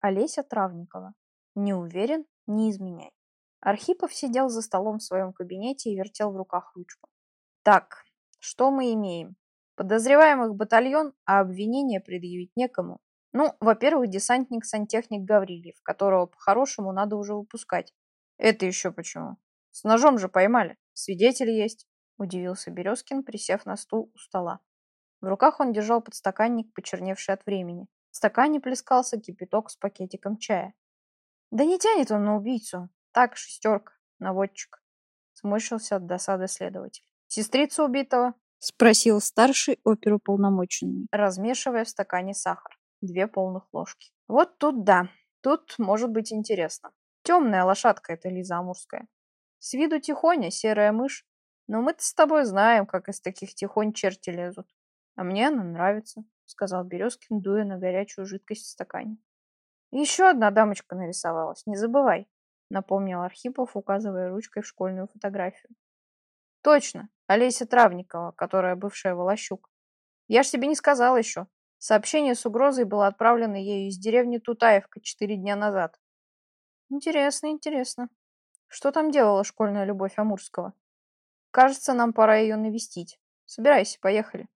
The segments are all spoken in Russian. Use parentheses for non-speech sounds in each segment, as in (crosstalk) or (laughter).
Олеся Травникова. Не уверен, не изменяй. Архипов сидел за столом в своем кабинете и вертел в руках ручку. Так, что мы имеем? Подозреваемых батальон, а обвинения предъявить некому. Ну, во-первых, десантник-сантехник Гаврильев, которого по-хорошему надо уже выпускать. Это еще почему? С ножом же поймали. Свидетели есть. Удивился Березкин, присев на стул у стола. В руках он держал подстаканник, почерневший от времени. В стакане плескался кипяток с пакетиком чая. Да не тянет он на убийцу. Так, шестерка, наводчик. Сморщился от досады следователь. Сестрица убитого? Спросил старший оперуполномоченный, размешивая в стакане сахар. Две полных ложки. Вот тут да. Тут может быть интересно. Темная лошадка эта Лиза Амурская. С виду тихоня, серая мышь. Но мы-то с тобой знаем, как из таких тихонь черти лезут. А мне она нравится, сказал Березкин, дуя на горячую жидкость в стакане. Еще одна дамочка нарисовалась, не забывай, напомнил Архипов, указывая ручкой в школьную фотографию. Точно, Олеся Травникова, которая бывшая Волощук. Я ж тебе не сказал еще. Сообщение с угрозой было отправлено ею из деревни Тутаевка четыре дня назад. Интересно, интересно. Что там делала школьная любовь Амурского? Кажется, нам пора ее навестить. Собирайся, поехали,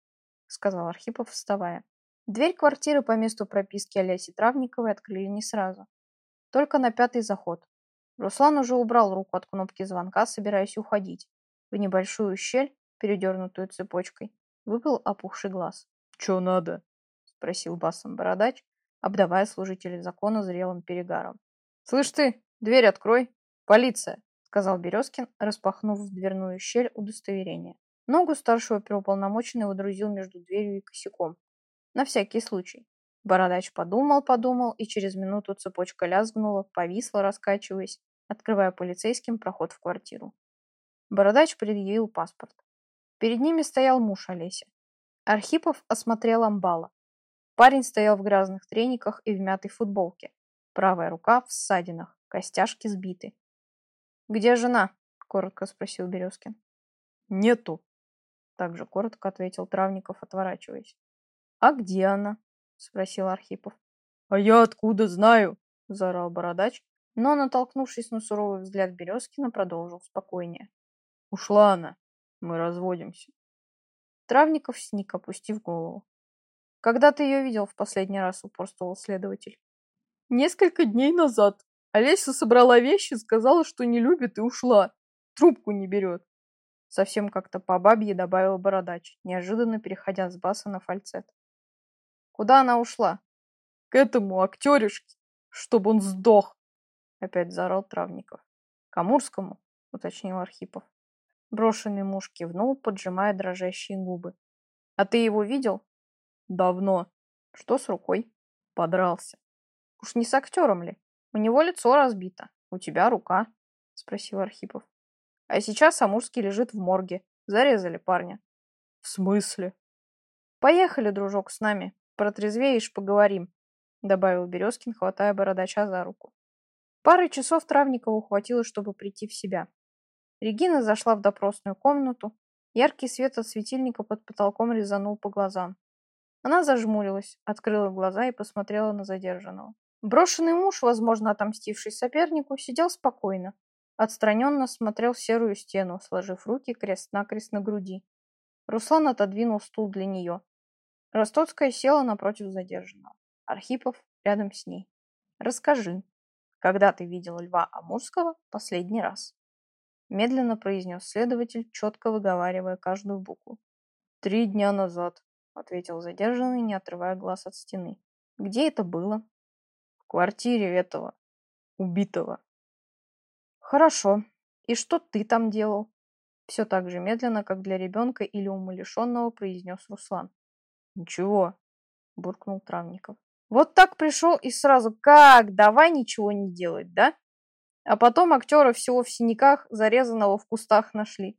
сказал Архипов, вставая. Дверь квартиры по месту прописки Олеси Травниковой открыли не сразу. Только на пятый заход. Руслан уже убрал руку от кнопки звонка, собираясь уходить. В небольшую щель, передернутую цепочкой, выпал опухший глаз. «Чё надо?» — спросил басом бородач, обдавая служителей закона зрелым перегаром. «Слышь ты, дверь открой! Полиция!» — сказал Березкин, распахнув в дверную щель удостоверение. Ногу старшего первополномоченного водрузил между дверью и косяком, на всякий случай. Бородач подумал-подумал, и через минуту цепочка лязгнула, повисла, раскачиваясь, открывая полицейским проход в квартиру. Бородач предъявил паспорт. Перед ними стоял муж Олеся. Архипов осмотрел амбала. Парень стоял в грязных трениках и в мятой футболке. Правая рука в ссадинах, костяшки сбиты. «Где жена?» – коротко спросил Березкин. «Нету», – также коротко ответил Травников, отворачиваясь. «А где она?» — спросил Архипов. «А я откуда знаю?» — заорал бородач, но, натолкнувшись на суровый взгляд Березкина, продолжил спокойнее. «Ушла она. Мы разводимся». Травников сник, опустив голову. «Когда ты ее видел в последний раз?» — упорствовал следователь. «Несколько дней назад. Олеся собрала вещи, сказала, что не любит и ушла. Трубку не берет». Совсем как-то по бабье добавил бородач, неожиданно переходя с баса на фальцет. Куда она ушла? К этому актеришке, чтобы он сдох. Опять заорал Травников. К Амурскому, уточнил Архипов. Брошенный муж кивнул, поджимая дрожащие губы. А ты его видел? Давно. Что с рукой? Подрался. Уж не с актером ли? У него лицо разбито. У тебя рука? Спросил Архипов. А сейчас Амурский лежит в морге. Зарезали парня. В смысле? Поехали, дружок, с нами. Протрезвеешь, поговорим, добавил Березкин, хватая бородача за руку. Пары часов Травникову хватило, чтобы прийти в себя. Регина зашла в допросную комнату. Яркий свет от светильника под потолком резанул по глазам. Она зажмурилась, открыла глаза и посмотрела на задержанного. Брошенный муж, возможно, отомстивший сопернику, сидел спокойно. Отстраненно смотрел в серую стену, сложив руки крест-накрест на груди. Руслан отодвинул стул для нее. Ростоцкая села напротив задержанного. Архипов рядом с ней. «Расскажи, когда ты видел Льва Амурского последний раз?» Медленно произнес следователь, четко выговаривая каждую букву. «Три дня назад», — ответил задержанный, не отрывая глаз от стены. «Где это было?» «В квартире этого, убитого». «Хорошо. И что ты там делал?» Все так же медленно, как для ребенка или умалишенного, произнес Руслан. «Ничего», — буркнул Травников. «Вот так пришел и сразу, как, давай ничего не делать, да? А потом актера всего в синяках, зарезанного в кустах нашли.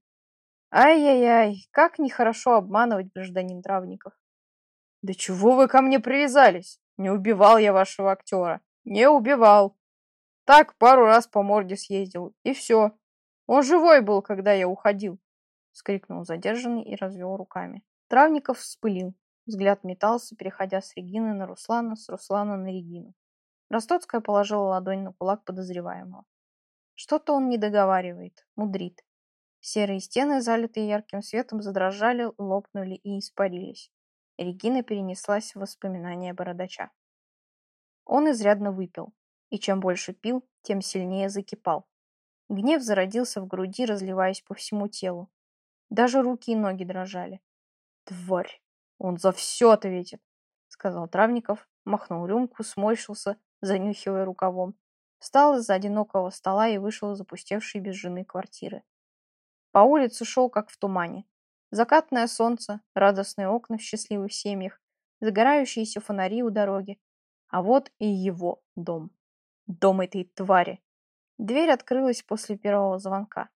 Ай-яй-яй, как нехорошо обманывать гражданин Травников. Да чего вы ко мне привязались? Не убивал я вашего актера. Не убивал. Так пару раз по морде съездил, и все. Он живой был, когда я уходил, — скрикнул задержанный и развел руками. Травников вспылил. Взгляд метался, переходя с Регины на Руслана, с Руслана на Регину. Ростоцкая положила ладонь на кулак подозреваемого. Что-то он не договаривает, мудрит. Серые стены, залитые ярким светом, задрожали, лопнули и испарились. Регина перенеслась в воспоминания бородача. Он изрядно выпил, и чем больше пил, тем сильнее закипал. Гнев зародился в груди, разливаясь по всему телу. Даже руки и ноги дрожали. «Тварь! Он за все ответит!» — сказал Травников, махнул рюмку, сморщился, занюхивая рукавом. Встал из-за одинокого стола и вышел из опустевшей без жены квартиры. По улице шел, как в тумане. Закатное солнце, радостные окна в счастливых семьях, загорающиеся фонари у дороги. А вот и его дом. Дом этой твари. Дверь открылась после первого звонка.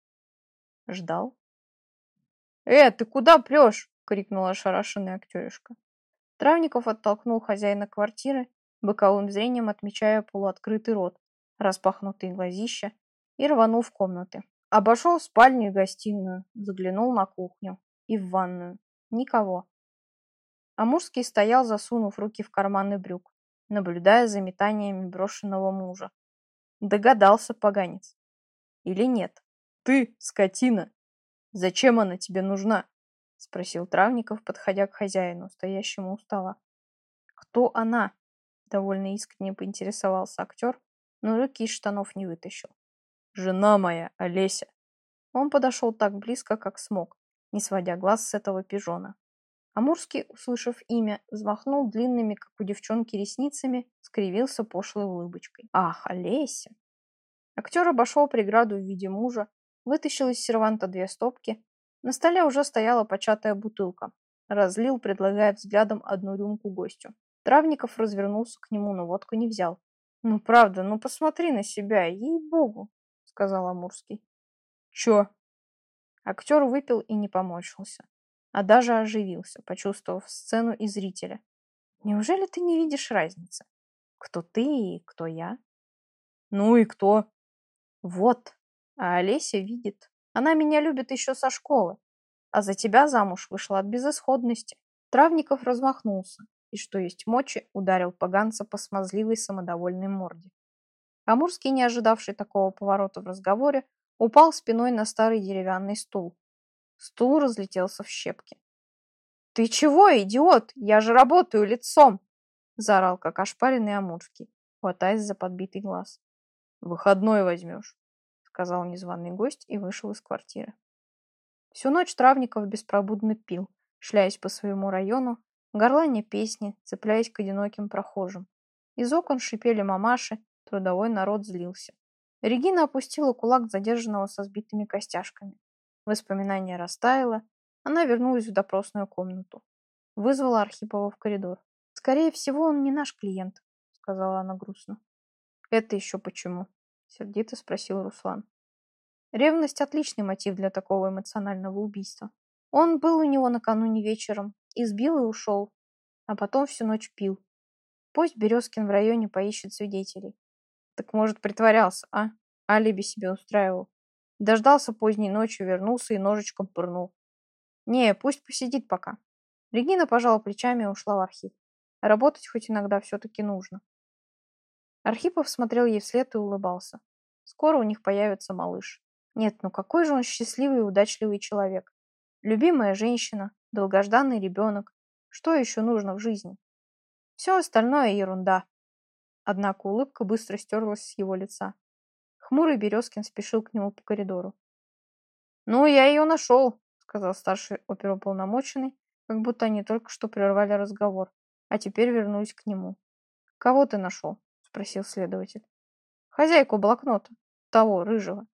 Ждал. «Э, ты куда прешь?» — крикнула ошарашенная актеришка. Травников оттолкнул хозяина квартиры, боковым зрением отмечая полуоткрытый рот, распахнутые глазища, и рванул в комнаты. Обошел спальню и гостиную, заглянул на кухню и в ванную. Никого. Амурский стоял, засунув руки в карманы брюк, наблюдая за метаниями брошенного мужа. Догадался поганец. Или нет? Ты, скотина! Зачем она тебе нужна? Спросил Травников, подходя к хозяину, стоящему у стола. Кто она? Довольно искренне поинтересовался актер, но руки из штанов не вытащил. Жена моя, Олеся. Он подошел так близко, как смог, не сводя глаз с этого пижона. Амурский, услышав имя, взмахнул длинными, как у девчонки, ресницами, скривился пошлой улыбочкой. «Ах, Олеся!» Актер обошел преграду в виде мужа, вытащил из серванта две стопки. На столе уже стояла початая бутылка. Разлил, предлагая взглядом одну рюмку гостю. Травников развернулся к нему, но водку не взял. «Ну правда, ну посмотри на себя, ей-богу!» — сказал Амурский. «Чё?» Актер выпил и не поморщился а даже оживился, почувствовав сцену и зрителя. Неужели ты не видишь разницы? Кто ты и кто я? Ну и кто? Вот. А Олеся видит. Она меня любит еще со школы. А за тебя замуж вышла от безысходности. Травников размахнулся и, что есть мочи, ударил поганца по смазливой самодовольной морде. Амурский, не ожидавший такого поворота в разговоре, упал спиной на старый деревянный стул, Стул разлетелся в щепки. «Ты чего, идиот? Я же работаю лицом!» Заорал, как ошпаренный Амурский, хватаясь за подбитый глаз. «Выходной возьмешь», — сказал незваный гость и вышел из квартиры. Всю ночь Травников беспробудно пил, шляясь по своему району, горланя песни, цепляясь к одиноким прохожим. Из окон шипели мамаши, трудовой народ злился. Регина опустила кулак задержанного со сбитыми костяшками. Воспоминание растаяло. Она вернулась в допросную комнату. Вызвала Архипова в коридор. «Скорее всего, он не наш клиент», — сказала она грустно. «Это еще почему?» — сердито спросил Руслан. Ревность — отличный мотив для такого эмоционального убийства. Он был у него накануне вечером, избил и ушел, а потом всю ночь пил. Пусть Березкин в районе поищет свидетелей. Так может, притворялся, а? Алиби себе устраивал. Дождался поздней ночью, вернулся и ножичком пырнул. Не, пусть посидит пока. Регина пожала плечами и ушла в архив. Работать хоть иногда все-таки нужно. Архипов смотрел ей вслед и улыбался. Скоро у них появится малыш. Нет, ну какой же он счастливый и удачливый человек. Любимая женщина, долгожданный ребенок. Что еще нужно в жизни? Все остальное ерунда. Однако улыбка быстро стерлась с его лица. Хмурый Березкин спешил к нему по коридору. «Ну, я ее нашел», — сказал старший оперуполномоченный, как будто они только что прервали разговор, а теперь вернулись к нему. «Кого ты нашел?» — спросил следователь. «Хозяйку блокнота. Того, рыжего».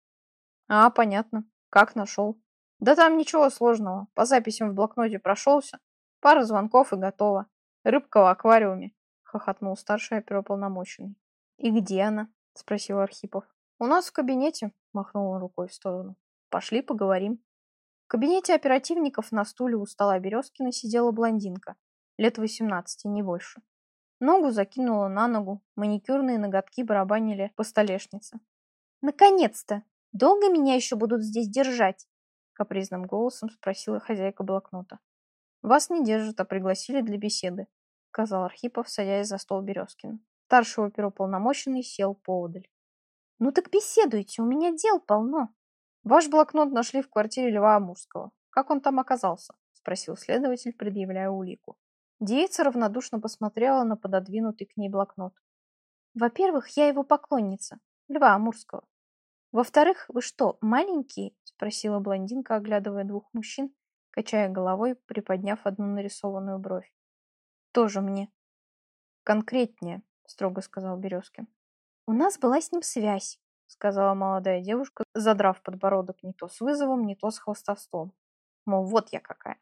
«А, понятно. Как нашел?» «Да там ничего сложного. По записям в блокноте прошелся. Пара звонков и готово. Рыбка в аквариуме», — хохотнул старший оперуполномоченный. «И где она?» — спросил Архипов. «У нас в кабинете», — махнул он рукой в сторону. «Пошли поговорим». В кабинете оперативников на стуле у стола Березкина сидела блондинка, лет восемнадцати, не больше. Ногу закинула на ногу, маникюрные ноготки барабанили по столешнице. «Наконец-то! Долго меня еще будут здесь держать?» Капризным голосом спросила хозяйка блокнота. «Вас не держат, а пригласили для беседы», сказал Архипов, садясь за стол Березкина. старший оперуполномоченный сел поодаль. «Ну так беседуйте, у меня дел полно». «Ваш блокнот нашли в квартире Льва Амурского. Как он там оказался?» – спросил следователь, предъявляя улику. Девица равнодушно посмотрела на пододвинутый к ней блокнот. «Во-первых, я его поклонница, Льва Амурского. Во-вторых, вы что, маленькие?» – спросила блондинка, оглядывая двух мужчин, качая головой, приподняв одну нарисованную бровь. «Тоже мне». «Конкретнее», – строго сказал Березкин. «У нас была с ним связь», — сказала молодая девушка, задрав подбородок не то с вызовом, не то с хвостовством. Мол, вот я какая.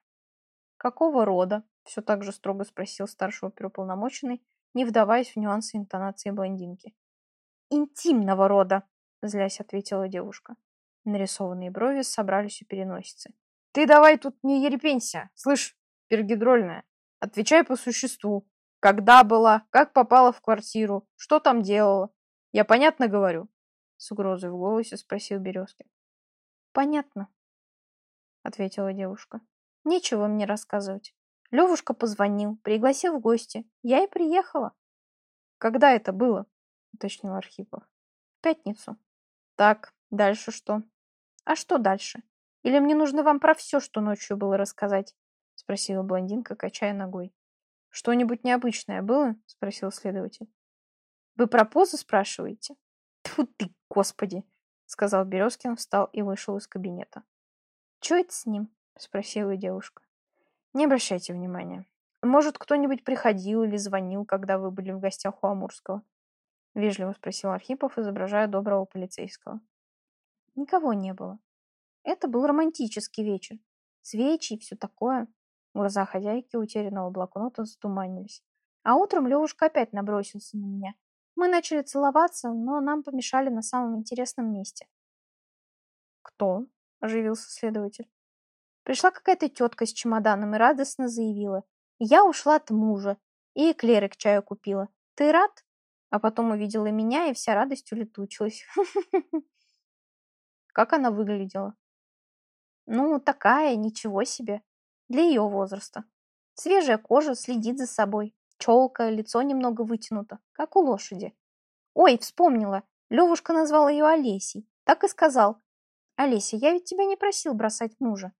«Какого рода?» — все так же строго спросил старший оперуполномоченный, не вдаваясь в нюансы интонации блондинки. «Интимного рода!» — злясь ответила девушка. Нарисованные брови собрались у переносицы. «Ты давай тут не ерепенься! Слышь, пергидрольная, отвечай по существу. Когда была, как попала в квартиру, что там делала, я понятно говорю? С угрозой в голосе спросил Березкин. Понятно, ответила девушка. Нечего мне рассказывать. Левушка позвонил, пригласил в гости. Я и приехала. Когда это было? Уточнил Архипов. В пятницу. Так, дальше что? А что дальше? Или мне нужно вам про все, что ночью было, рассказать? Спросила блондинка, качая ногой. Что-нибудь необычное было? Спросил следователь. Вы про позу спрашиваете? Тьфу ты, господи, сказал Березкин, встал и вышел из кабинета. Че это с ним? Спросила девушка. Не обращайте внимания. Может, кто-нибудь приходил или звонил, когда вы были в гостях у Амурского? Вежливо спросил Архипов, изображая доброго полицейского. Никого не было. Это был романтический вечер. Свечи и все такое. Глаза хозяйки утерянного блокнота затуманились. А утром Левушка опять набросился на меня. Мы начали целоваться, но нам помешали на самом интересном месте. «Кто?» – оживился следователь. Пришла какая-то тетка с чемоданом и радостно заявила. Я ушла от мужа и эклеры к чаю купила. Ты рад? А потом увидела меня, и вся радость улетучилась. (laughs) Как она выглядела? Ну, такая, ничего себе. Для ее возраста. Свежая кожа следит за собой. Челка, лицо немного вытянуто, как у лошади. Ой, вспомнила. Левушка назвал ее Олесей. Так и сказал. Олеся, я ведь тебя не просил бросать мужа.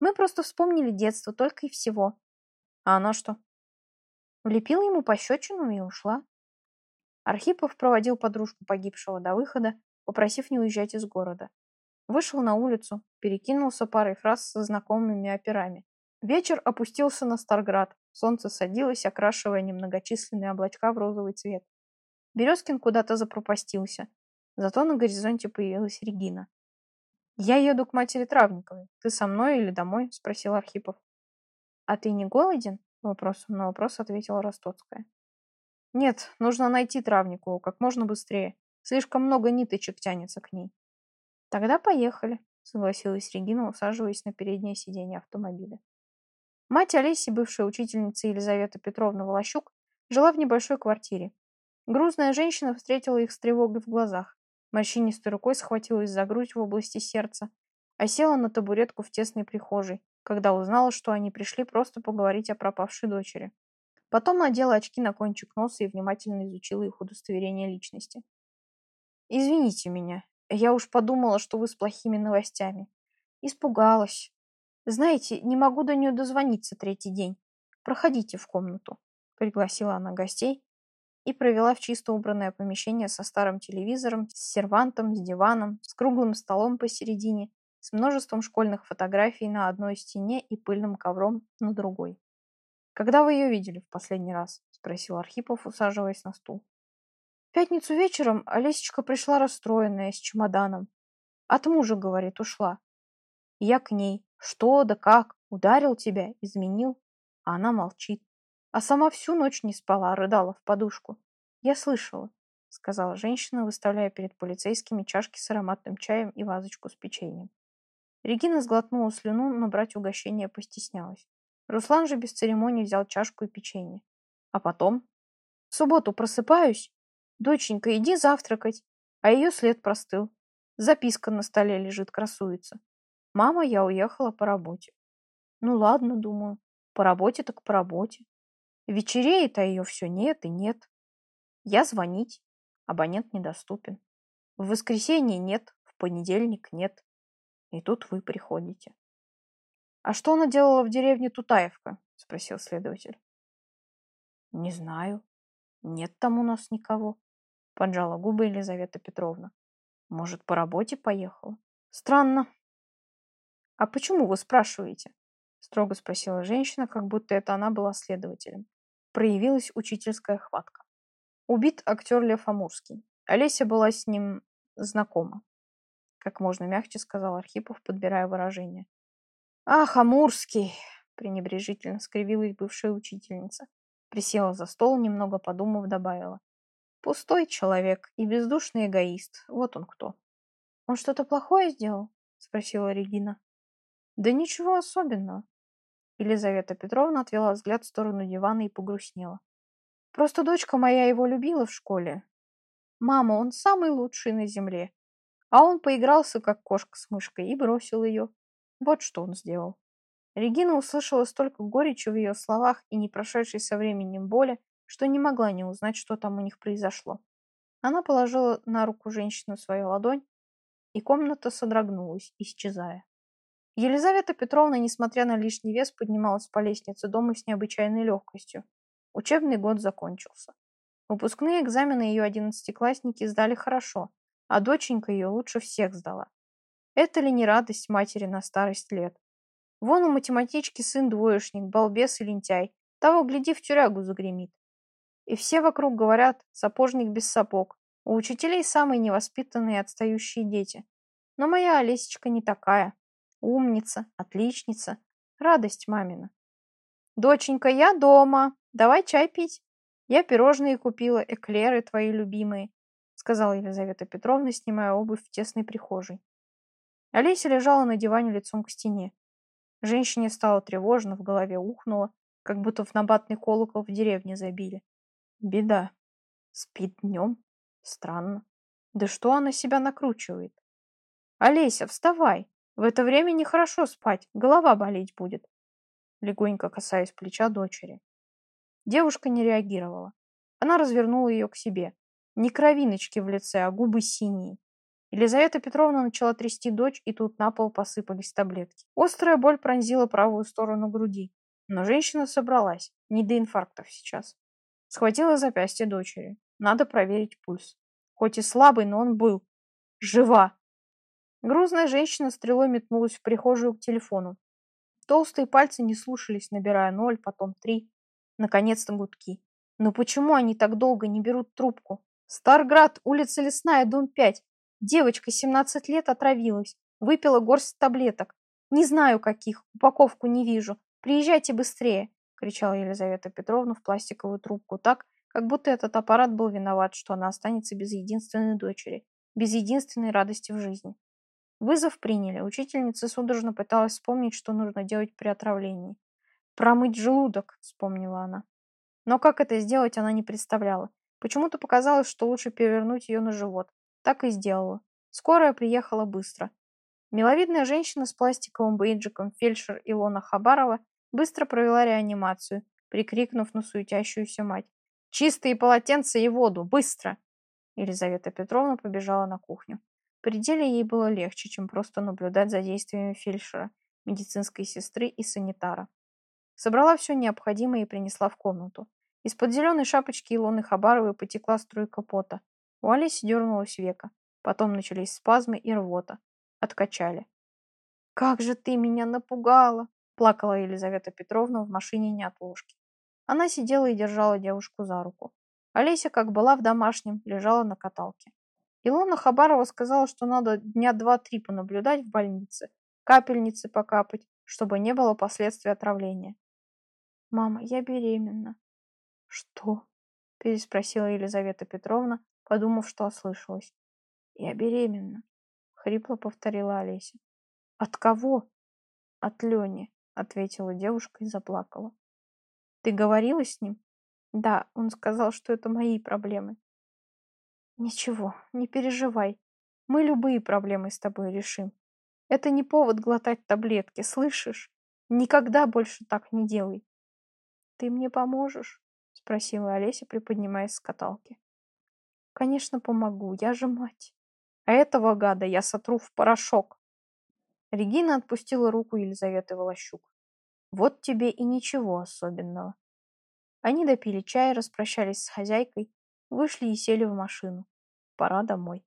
Мы просто вспомнили детство, только и всего. А она что? Влепила ему пощечину и ушла. Архипов проводил подружку погибшего до выхода, попросив не уезжать из города. Вышел на улицу, перекинулся парой фраз со знакомыми операми. Вечер опустился на Старград. Солнце садилось, окрашивая немногочисленные облачка в розовый цвет. Березкин куда-то запропастился. Зато на горизонте появилась Регина. «Я еду к матери Травниковой. Ты со мной или домой?» – спросил Архипов. «А ты не голоден?» – вопросом на вопрос ответила Ростоцкая. «Нет, нужно найти Травникову как можно быстрее. Слишком много ниточек тянется к ней». «Тогда поехали», – согласилась Регина, усаживаясь на переднее сиденье автомобиля. Мать Олеси, бывшая учительница Елизавета Петровна Волощук, жила в небольшой квартире. Грузная женщина встретила их с тревогой в глазах. Морщинистой рукой схватилась за грудь в области сердца, а села на табуретку в тесной прихожей, когда узнала, что они пришли просто поговорить о пропавшей дочери. Потом надела очки на кончик носа и внимательно изучила их удостоверение личности. «Извините меня, я уж подумала, что вы с плохими новостями. Испугалась. Знаете, не могу до нее дозвониться третий день. Проходите в комнату, пригласила она гостей и провела в чисто убранное помещение со старым телевизором, с сервантом, с диваном, с круглым столом посередине, с множеством школьных фотографий на одной стене и пыльным ковром на другой. «Когда вы ее видели в последний раз?» – спросил Архипов, усаживаясь на стул. В пятницу вечером Олесечка пришла расстроенная, с чемоданом. От мужа, говорит, ушла. Я к ней. Что да как? Ударил тебя? Изменил? А она молчит. А сама всю ночь не спала, рыдала в подушку. Я слышала, сказала женщина, выставляя перед полицейскими чашки с ароматным чаем и вазочку с печеньем. Регина сглотнула слюну, но брать угощение постеснялась. Руслан же без церемоний взял чашку и печенье. А потом? В субботу просыпаюсь. Доченька, иди завтракать. А ее след простыл. Записка на столе лежит, красуется. Мама, я уехала по работе. Ну ладно, думаю. По работе так по работе. Вечереет, а ее все нет и нет. Я звонить, абонент недоступен. В воскресенье нет, в понедельник нет. И тут вы приходите. А что она делала в деревне Тутаевка? Спросил следователь. Не знаю. Нет там у нас никого. Поджала губы Елизавета Петровна. Может, по работе поехала? Странно. А почему вы спрашиваете? Строго спросила женщина, как будто это она была следователем. Проявилась учительская хватка. Убит актер Лев Амурский. Олеся была с ним знакома. Как можно мягче сказал Архипов, подбирая выражение. «Ах, Амурский!» – пренебрежительно скривилась бывшая учительница. Присела за стол, немного подумав, добавила. «Пустой человек и бездушный эгоист. Вот он кто». «Он что-то плохое сделал?» – спросила Регина. «Да ничего особенного». Елизавета Петровна отвела взгляд в сторону дивана и погрустнела. «Просто дочка моя его любила в школе. Мама, он самый лучший на земле. А он поигрался, как кошка с мышкой, и бросил ее. Вот что он сделал». Регина услышала столько горечи в ее словах и не прошедшей со временем боли, что не могла не узнать, что там у них произошло. Она положила на руку женщины свою ладонь, и комната содрогнулась, исчезая. Елизавета Петровна, несмотря на лишний вес, поднималась по лестнице дома с необычайной легкостью. Учебный год закончился. Выпускные экзамены ее одиннадцатиклассники сдали хорошо, а доченька ее лучше всех сдала. Это ли не радость матери на старость лет? Вон у математички сын двоечник, балбес и лентяй. Того, гляди, в тюрягу загремит. И все вокруг говорят, сапожник без сапог. У учителей самые невоспитанные отстающие дети. Но моя Олесечка не такая. Умница, отличница, радость мамина. Доченька, я дома. Давай чай пить. Я пирожные купила, эклеры твои любимые, сказала Елизавета Петровна, снимая обувь в тесной прихожей. Олеся лежала на диване лицом к стене. Женщине стало тревожно, в голове ухнуло, как будто в набатный колокол в деревне забили. Беда. Спит днем. Странно. Да что она себя накручивает? Олеся, вставай. В это время нехорошо спать, голова болеть будет. Легонько касаясь плеча дочери. Девушка не реагировала. Она развернула ее к себе. Не кровиночки в лице, а губы синие. Елизавета Петровна начала трясти дочь, и тут на пол посыпались таблетки. Острая боль пронзила правую сторону груди. Но женщина собралась. Не до инфарктов сейчас. Схватила запястье дочери. Надо проверить пульс. Хоть и слабый, но он был. Жива. Грузная женщина стрелой метнулась в прихожую к телефону. Толстые пальцы не слушались, набирая ноль, потом три. Наконец-то гудки. Но почему они так долго не берут трубку? Старград, улица Лесная, дом 5. Девочка, 17 лет, отравилась. Выпила горсть таблеток. Не знаю каких, упаковку не вижу. Приезжайте быстрее, кричала Елизавета Петровна в пластиковую трубку так, как будто этот аппарат был виноват, что она останется без единственной дочери, без единственной радости в жизни. Вызов приняли. Учительница судорожно пыталась вспомнить, что нужно делать при отравлении. «Промыть желудок», — вспомнила она. Но как это сделать, она не представляла. Почему-то показалось, что лучше перевернуть ее на живот. Так и сделала. Скорая приехала быстро. Миловидная женщина с пластиковым бейджиком, фельдшер Илона Хабарова, быстро провела реанимацию, прикрикнув на суетящуюся мать. «Чистые полотенца и воду! Быстро!» Елизавета Петровна побежала на кухню. При деле ей было легче, чем просто наблюдать за действиями фельдшера, медицинской сестры и санитара. Собрала все необходимое и принесла в комнату. Из-под зеленой шапочки Илоны Хабаровой потекла струйка пота. У Алиси дернулась века. Потом начались спазмы и рвота. Откачали. «Как же ты меня напугала!» плакала Елизавета Петровна в машине неотложки. Она сидела и держала девушку за руку. Олеся, как была в домашнем, лежала на каталке. Илона Хабарова сказала, что надо дня два-три понаблюдать в больнице, капельницы покапать, чтобы не было последствий отравления. «Мама, я беременна». «Что?» – переспросила Елизавета Петровна, подумав, что ослышалась. «Я беременна», – хрипло повторила Олеся. «От кого?» «От Лени», – ответила девушка и заплакала. «Ты говорила с ним?» «Да, он сказал, что это мои проблемы». Ничего, не переживай. Мы любые проблемы с тобой решим. Это не повод глотать таблетки, слышишь? Никогда больше так не делай. Ты мне поможешь? Спросила Олеся, приподнимаясь с каталки. Конечно, помогу, я же мать. А этого гада я сотру в порошок. Регина отпустила руку Елизаветы Волощук. Вот тебе и ничего особенного. Они допили чай, распрощались с хозяйкой, вышли и сели в машину. Пора домой.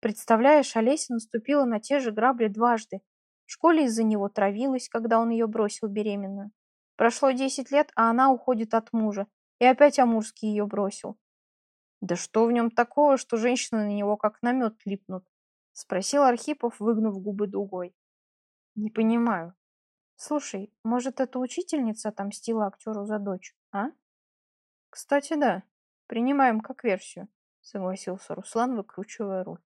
Представляешь, Олеся наступила на те же грабли дважды. В школе из-за него травилась, когда он ее бросил беременную. Прошло десять лет, а она уходит от мужа. И опять Амурский ее бросил. Да что в нем такого, что женщины на него как на мед липнут? Спросил Архипов, выгнув губы дугой. Не понимаю. Слушай, может, эта учительница отомстила актеру за дочь, а? Кстати, да. Принимаем как версию, согласился Руслан, выкручивая руль.